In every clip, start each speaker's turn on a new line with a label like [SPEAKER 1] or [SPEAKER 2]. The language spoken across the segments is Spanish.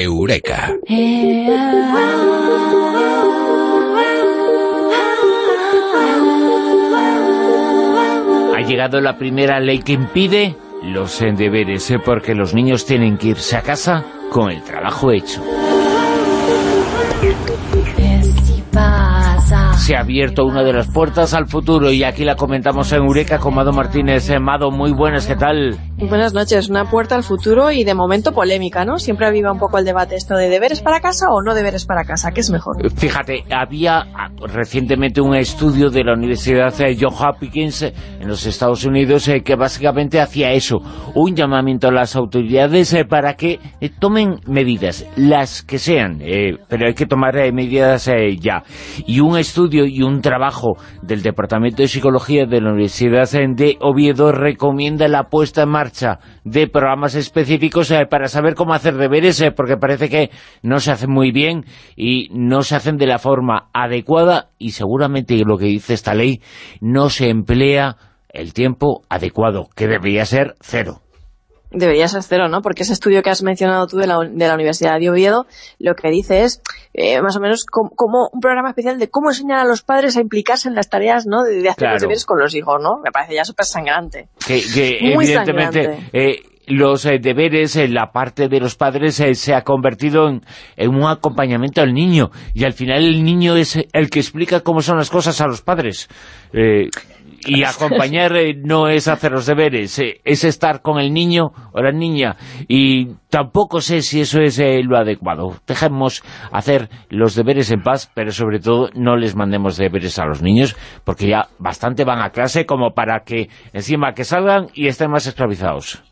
[SPEAKER 1] Eureka.
[SPEAKER 2] Ha llegado la primera ley que impide los deberes, ¿eh? porque los niños tienen que irse a casa con el trabajo hecho. se ha abierto una de las puertas al futuro y aquí la comentamos en Eureka con Mado Martínez. Eh, Mado, muy buenas, ¿qué tal?
[SPEAKER 3] Buenas noches, una puerta al futuro y de momento polémica, ¿no? Siempre aviva un poco el debate esto de deberes para casa o no deberes para casa, ¿qué es mejor?
[SPEAKER 2] Fíjate, había ah, recientemente un estudio de la Universidad de Johns Hopkins eh, en los Estados Unidos eh, que básicamente hacía eso, un llamamiento a las autoridades eh, para que tomen medidas, las que sean, pero hay que tomar medidas ya. Y un estudio y un trabajo del Departamento de Psicología de la Universidad de Oviedo recomienda la puesta en marcha de programas específicos eh, para saber cómo hacer deberes, eh, porque parece que no se hacen muy bien y no se hacen de la forma adecuada y seguramente lo que dice esta ley no se emplea el tiempo adecuado, que debería ser cero.
[SPEAKER 3] Debería ser cero, ¿no? Porque ese estudio que has mencionado tú de la, de la Universidad de Oviedo, lo que dice es eh, más o menos como, un programa especial de cómo enseñar a los padres a implicarse en las tareas, ¿no? De, hacer los deberes con los hijos, ¿no? Me parece ya súper sangrante.
[SPEAKER 2] Que, evidentemente... Eh, los eh, deberes, en la parte de los padres se ha convertido en, un acompañamiento al niño y al final el niño es el que explica cómo son las cosas a los padres. Y acompañar eh, no es hacer los deberes, eh, es estar con el niño o la niña. Y tampoco sé si eso es eh, lo adecuado. Dejemos hacer los deberes en paz, pero sobre todo no les mandemos deberes a los niños, porque ya bastante van a clase como para que encima que salgan y estén más esclavizados.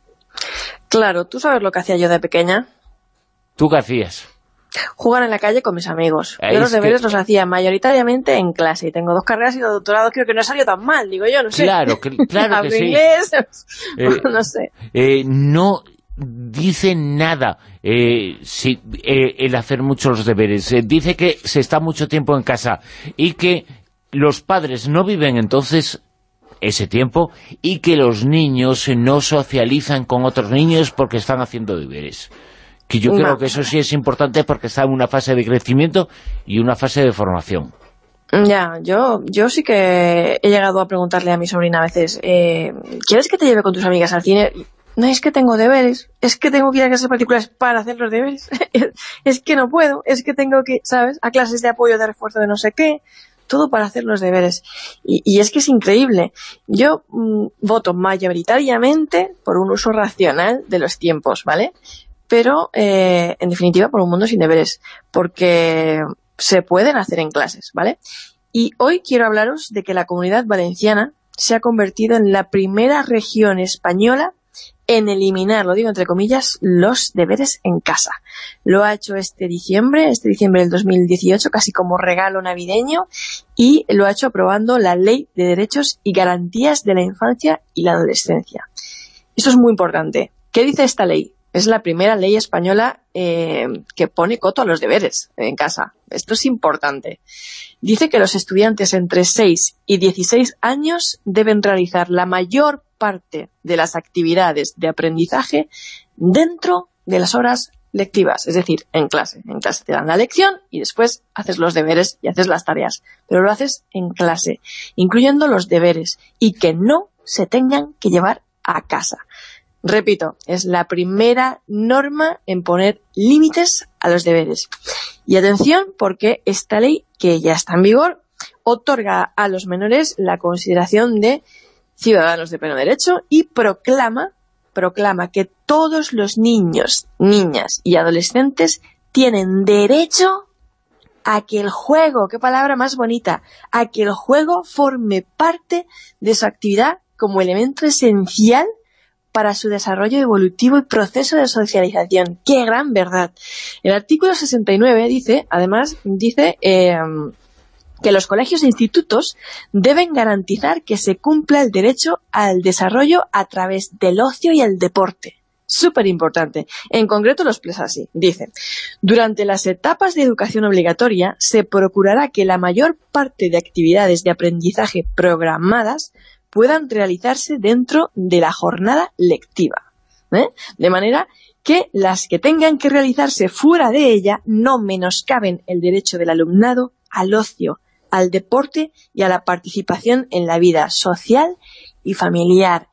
[SPEAKER 3] Claro, ¿tú sabes lo que hacía yo de pequeña?
[SPEAKER 2] ¿Tú qué hacías?
[SPEAKER 3] Jugar en la calle con mis amigos. yo los deberes los hacía mayoritariamente en clase y tengo dos carreras y dos doctorados, creo que no salido tan mal, digo yo, no sé.
[SPEAKER 2] Claro, claro que sí.
[SPEAKER 3] inglés, eh, no sé.
[SPEAKER 2] Eh, no dice nada eh, el hacer muchos los deberes. dice que se está mucho tiempo en casa y que los padres no viven entonces ese tiempo y que los niños no socializan con otros niños porque están haciendo deberes que yo creo que eso sí es importante porque está en una fase de crecimiento y una fase de formación.
[SPEAKER 3] Ya, yo, yo sí que he llegado a preguntarle a mi sobrina a veces, eh, ¿quieres que te lleve con tus amigas al cine? No es que tengo deberes, es que tengo que ir a clases particulares para hacer los deberes, es que no puedo, es que tengo que, ¿sabes?, a clases de apoyo, de refuerzo de no sé qué, todo para hacer los deberes. Y, es que es increíble. Yo mm, voto mayoritariamente por un uso racional de los tiempos, ¿vale? Pero eh, en definitiva por un mundo sin deberes, porque se pueden hacer en clases, ¿vale? Y hoy quiero hablaros de que la Comunidad Valenciana se ha convertido en la primera región española en eliminar, lo digo entre comillas, los deberes en casa. Lo ha hecho este diciembre, este diciembre del 2018, casi como regalo navideño, y lo ha hecho aprobando la Ley de Derechos y Garantías de la Infancia y la Adolescencia. Esto es muy importante. ¿Qué dice esta ley? Es la primera ley española eh, que pone coto a los deberes en casa. Esto es importante. Dice que los estudiantes entre 6 y 16 años deben realizar la mayor parte de las actividades de aprendizaje dentro de las horas lectivas, es decir, en clase. En clase te dan la lección y después haces los deberes y haces las tareas, pero lo haces en clase, incluyendo los deberes, y que no se tengan que llevar a casa. Repito, es la primera norma en poner límites a los deberes. Y atención, porque esta ley, que ya está en vigor, otorga a los menores la consideración de ciudadanos de pleno derecho y proclama, proclama que todos los niños, niñas y adolescentes tienen derecho a que el juego, qué palabra más bonita, a que el juego forme parte de su actividad como elemento esencial para su desarrollo evolutivo y proceso de socialización. ¡Qué gran verdad! El artículo 69 dice, además, dice em, que los colegios e institutos deben garantizar que se cumpla el derecho al desarrollo a través del ocio y el deporte. Súper importante. En concreto lo expresa así. Dice, durante las etapas de educación obligatoria se procurará que la mayor parte de actividades de aprendizaje programadas puedan realizarse dentro de la jornada lectiva. ¿eh? De manera que las que tengan que realizarse fuera de ella no menoscaben el derecho del alumnado al ocio, al deporte y a la participación en la vida social y familiar.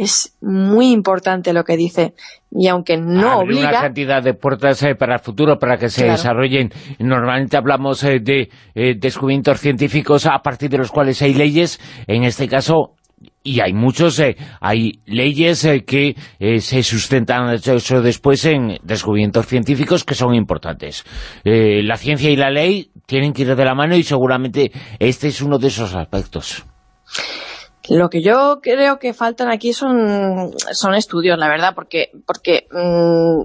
[SPEAKER 3] Es muy importante lo que dice, y aunque no obliga...
[SPEAKER 2] una cantidad de puertas eh, para el futuro, para que se desarrollen. Normalmente hablamos eh, de eh, descubrimientos científicos a partir de los cuales hay leyes. En este caso, y hay muchos, eh, hay leyes que se sustentan eso después en descubrimientos científicos que son importantes. la ciencia y la ley tienen que ir de la mano y seguramente este es uno de esos aspectos.
[SPEAKER 3] Lo que yo creo que faltan aquí son, son estudios, la verdad, porque, porque mm,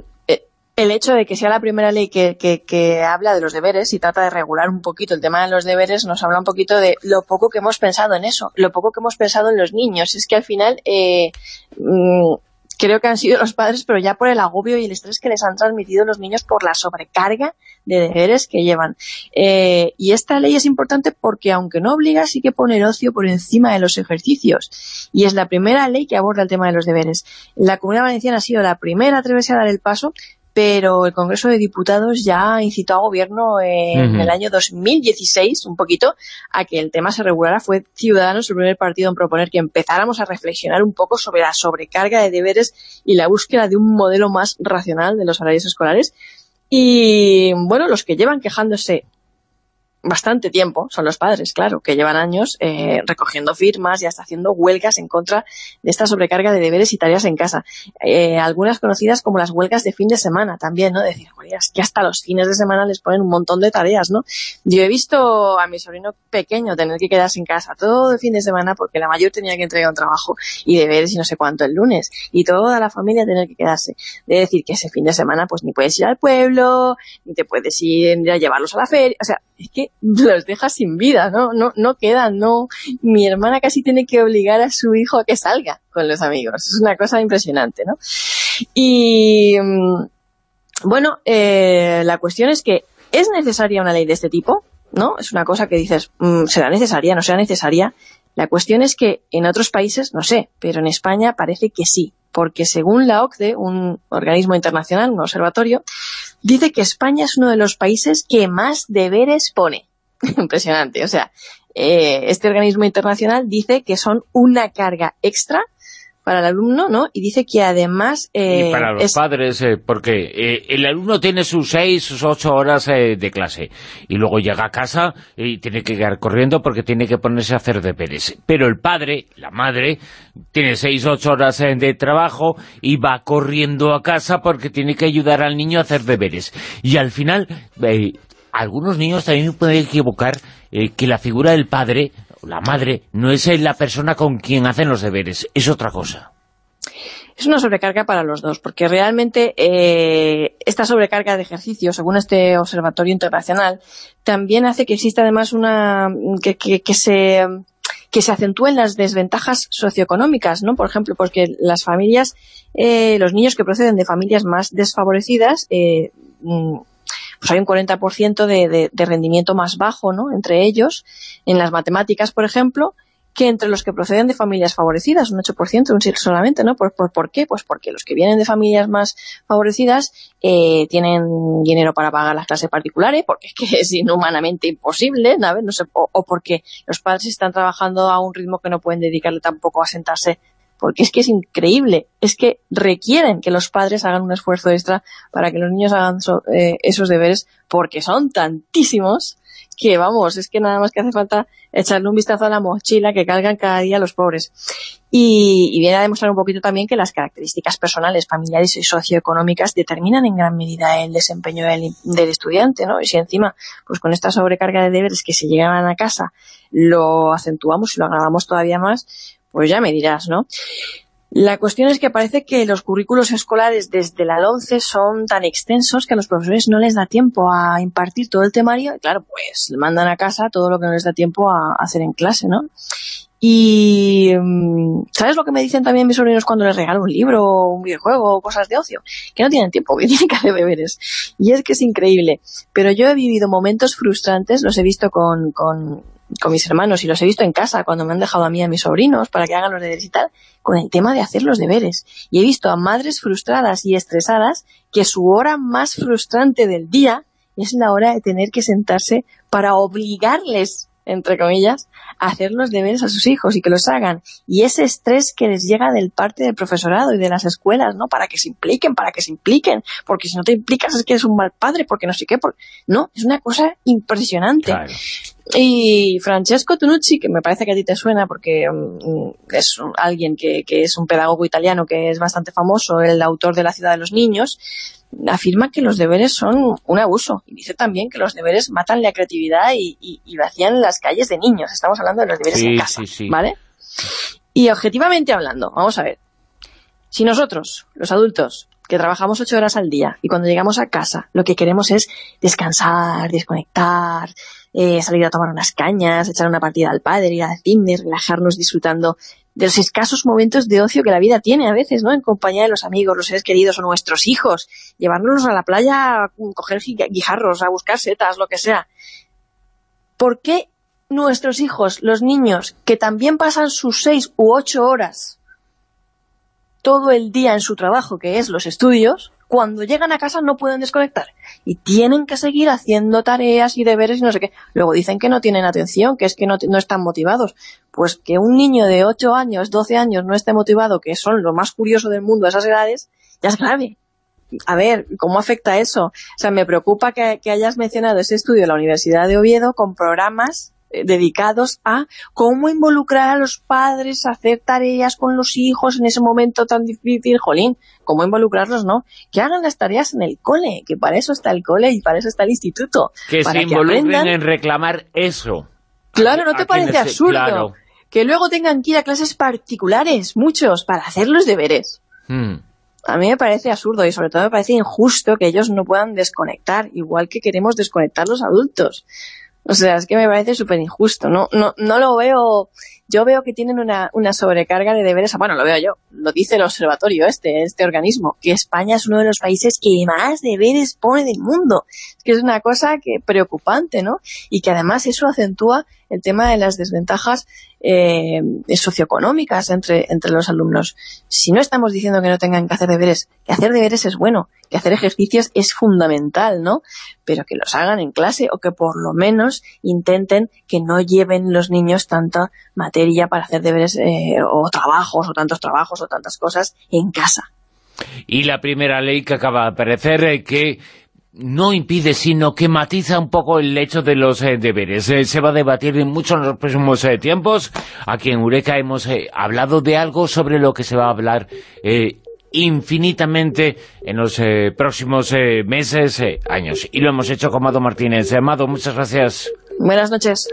[SPEAKER 3] el hecho de que sea la primera ley que, que, habla de los deberes y trata de regular un poquito el tema de los deberes, nos habla un poquito de lo poco que hemos pensado en eso, lo poco que hemos pensado en los niños. Es que al final eh, mm, creo que han sido los padres, pero ya por el agobio y el estrés que les han transmitido los niños por la sobrecarga de deberes que llevan. Eh, y esta ley es importante porque, aunque no obliga, sí que pone el ocio por encima de los ejercicios. Y es la primera ley que aborda el tema de los deberes. La Comunidad Valenciana ha sido la primera a atreverse a dar el paso pero el Congreso de Diputados ya incitó al Gobierno en el año 2016, un poquito, a que el tema se regulara. Fue Ciudadanos el primer partido en proponer que empezáramos a reflexionar un poco sobre la sobrecarga de deberes y la búsqueda de un modelo más racional de los horarios escolares. Y, bueno, los que llevan quejándose bastante tiempo, son los padres, claro, que llevan años eh, recogiendo firmas y hasta haciendo huelgas en contra de esta sobrecarga de deberes y tareas en casa. Eh, algunas conocidas como las huelgas de fin de semana también, ¿no? Decir, es que hasta los fines de semana les ponen un montón de tareas, ¿no? Yo he visto a mi sobrino pequeño tener que quedarse en casa todo el fin de semana porque la mayor tenía que entregar un trabajo y deberes y no sé cuánto el lunes, y toda la familia tener que quedarse. De decir que ese fin de semana pues ni puedes ir al pueblo, ni te puedes ir a llevarlos a la feria, o sea, es que los deja sin vida, ¿no? No, no quedan, no. Mi hermana casi tiene que obligar a su hijo a que salga con los amigos. Es una cosa impresionante, ¿no? Y, mm, bueno, eh, la cuestión es que ¿es necesaria una ley de este tipo? ¿No? Es una cosa que dices, mm, ¿será necesaria? ¿No será necesaria? La cuestión es que en otros países, no sé, pero en España parece que sí, porque según la OCDE, un organismo internacional, un observatorio, dice que España es uno de los países que más deberes pone. Impresionante, o sea, eh, este organismo internacional dice que son una carga extra para el alumno, ¿no? Y dice que además...
[SPEAKER 2] Eh, y para los padres, eh, porque eh, el alumno tiene sus seis, sus ocho horas de clase, y luego llega a casa y tiene que quedar corriendo porque tiene que ponerse a hacer deberes. Pero el padre, la madre, tiene seis, ocho horas de trabajo y va corriendo a casa porque tiene que ayudar al niño a hacer deberes. Y al final, algunos niños también pueden equivocar que la figura del padre la madre no es la persona con quien hacen los deberes, es otra cosa.
[SPEAKER 3] Es una sobrecarga para los dos, porque realmente eh, esta sobrecarga de ejercicio, según este observatorio internacional, también hace que exista además una... que, se que se acentúen las desventajas socioeconómicas, ¿no? Por ejemplo, porque las familias, eh, los niños que proceden de familias más desfavorecidas, eh, mm, pues hay un 40% de, de, rendimiento más bajo ¿no? entre ellos, en las matemáticas, por ejemplo, que entre los que proceden de familias favorecidas, un 8%, un 7% solamente, ¿no? ¿Por, por, qué? Pues porque los que vienen de familias más favorecidas eh, tienen dinero para pagar las clases particulares, porque es que es inhumanamente imposible, ¿no? no sé, o, porque los padres están trabajando a un ritmo que no pueden dedicarle tampoco a sentarse porque es que es increíble, es que requieren que los padres hagan un esfuerzo extra para que los niños hagan eh, esos deberes, porque son tantísimos que, vamos, es que nada más que hace falta echarle un vistazo a la mochila que cargan cada día los pobres. Y, viene a demostrar un poquito también que las características personales, familiares y socioeconómicas determinan en gran medida el desempeño del, del estudiante, ¿no? Y si encima, pues con esta sobrecarga de deberes que se llegan a casa, lo acentuamos y lo agravamos todavía más, pues ya me dirás, ¿no? La cuestión es que parece que los currículos escolares desde la 11 son tan extensos que a los profesores no les da tiempo a impartir todo el temario y claro, pues le mandan a casa todo lo que no les da tiempo a hacer en clase, ¿no? Y mm, ¿sabes lo que me dicen también mis sobrinos cuando les regalo un libro, un videojuego, cosas de ocio? Que no tienen tiempo, que tienen que hacer. Y es que es increíble. Pero yo he vivido momentos frustrantes, los he visto con, con con mis hermanos y los he visto en casa cuando me han dejado a mí y a mis sobrinos para que hagan los deberes y tal, con el tema de hacer los deberes. Y he visto a madres frustradas y estresadas que su hora más frustrante del día es la hora de tener que sentarse para obligarles entre comillas, hacer los deberes a sus hijos y que los hagan. Y ese estrés que les llega del parte del profesorado y de las escuelas, ¿no? Para que se impliquen, para que se impliquen, porque si no te implicas es que eres un mal padre, porque no sé qué, no, es una cosa impresionante. Y Francesco Tunucci, que me parece que a ti te suena porque mm, es alguien que, que es un pedagogo italiano que es bastante famoso, el autor de La ciudad de los niños, afirma que los deberes son un abuso y dice también que los deberes matan la creatividad y, vacían las calles de niños. Estamos hablando de los deberes en casa, ¿vale? Y objetivamente hablando, vamos a ver, si nosotros, los adultos, que trabajamos ocho horas al día y cuando llegamos a casa lo que queremos es descansar, desconectar, eh, salir a tomar unas cañas, echar una partida al padre, ir al cine, relajarnos disfrutando de los escasos momentos de ocio que la vida tiene a veces, ¿no? En compañía de los amigos, los seres queridos o nuestros hijos. Llevárnoslos a la playa a coger guijarros, a buscar setas, lo que sea. ¿Por qué nuestros hijos, los niños, que también pasan sus seis u ocho horas todo el día en su trabajo, que es los estudios, cuando llegan a casa no pueden desconectar y tienen que seguir haciendo tareas y deberes y no sé qué. Luego dicen que no tienen atención, que es que no, no están motivados. Pues que un niño de 8 años, 12 años no esté motivado, que son lo más curioso del mundo a esas edades, ya es grave. A ver, ¿cómo afecta eso? O sea, me preocupa que, que hayas mencionado ese estudio de la Universidad de Oviedo con programas dedicados a cómo involucrar a los padres a hacer tareas con los hijos en ese momento tan difícil, jolín, cómo involucrarlos, ¿no? Que hagan las tareas en el cole, que para eso está el cole y para eso está el instituto.
[SPEAKER 2] Que se involucren en reclamar eso.
[SPEAKER 3] Claro, ¿no te parece absurdo? Que luego tengan que ir a clases particulares, muchos, para hacer los deberes. Hmm. A mí me parece absurdo y sobre todo me parece injusto que ellos no puedan desconectar, igual que queremos desconectar los adultos. O sea, es que me parece súper injusto. No, no, no lo veo... Yo veo que tienen una, una sobrecarga de deberes. Bueno, lo veo yo. Lo dice el observatorio este, este organismo. Que España es uno de los países que más deberes pone del mundo. Es que es una cosa que preocupante, ¿no? Y que además eso acentúa el tema de las desventajas eh, socioeconómicas entre, entre los alumnos. Si no estamos diciendo que no tengan que hacer deberes, que hacer deberes es bueno, que hacer ejercicios es fundamental, ¿no? Pero que los hagan en clase o que por lo menos intenten que no lleven los niños tanta materia para hacer deberes eh, o trabajos o tantos trabajos o tantas cosas en casa.
[SPEAKER 2] Y la primera ley que acaba de aparecer, eh, que no impide, sino que matiza un poco el hecho de los eh, deberes. Eh, se va a debatir mucho en los próximos eh, tiempos. Aquí en Eureka hemos hablado de algo sobre lo que se va a hablar infinitamente en los próximos meses, años. Y lo hemos hecho con Amado Martínez. Amado, muchas gracias.
[SPEAKER 3] Buenas noches.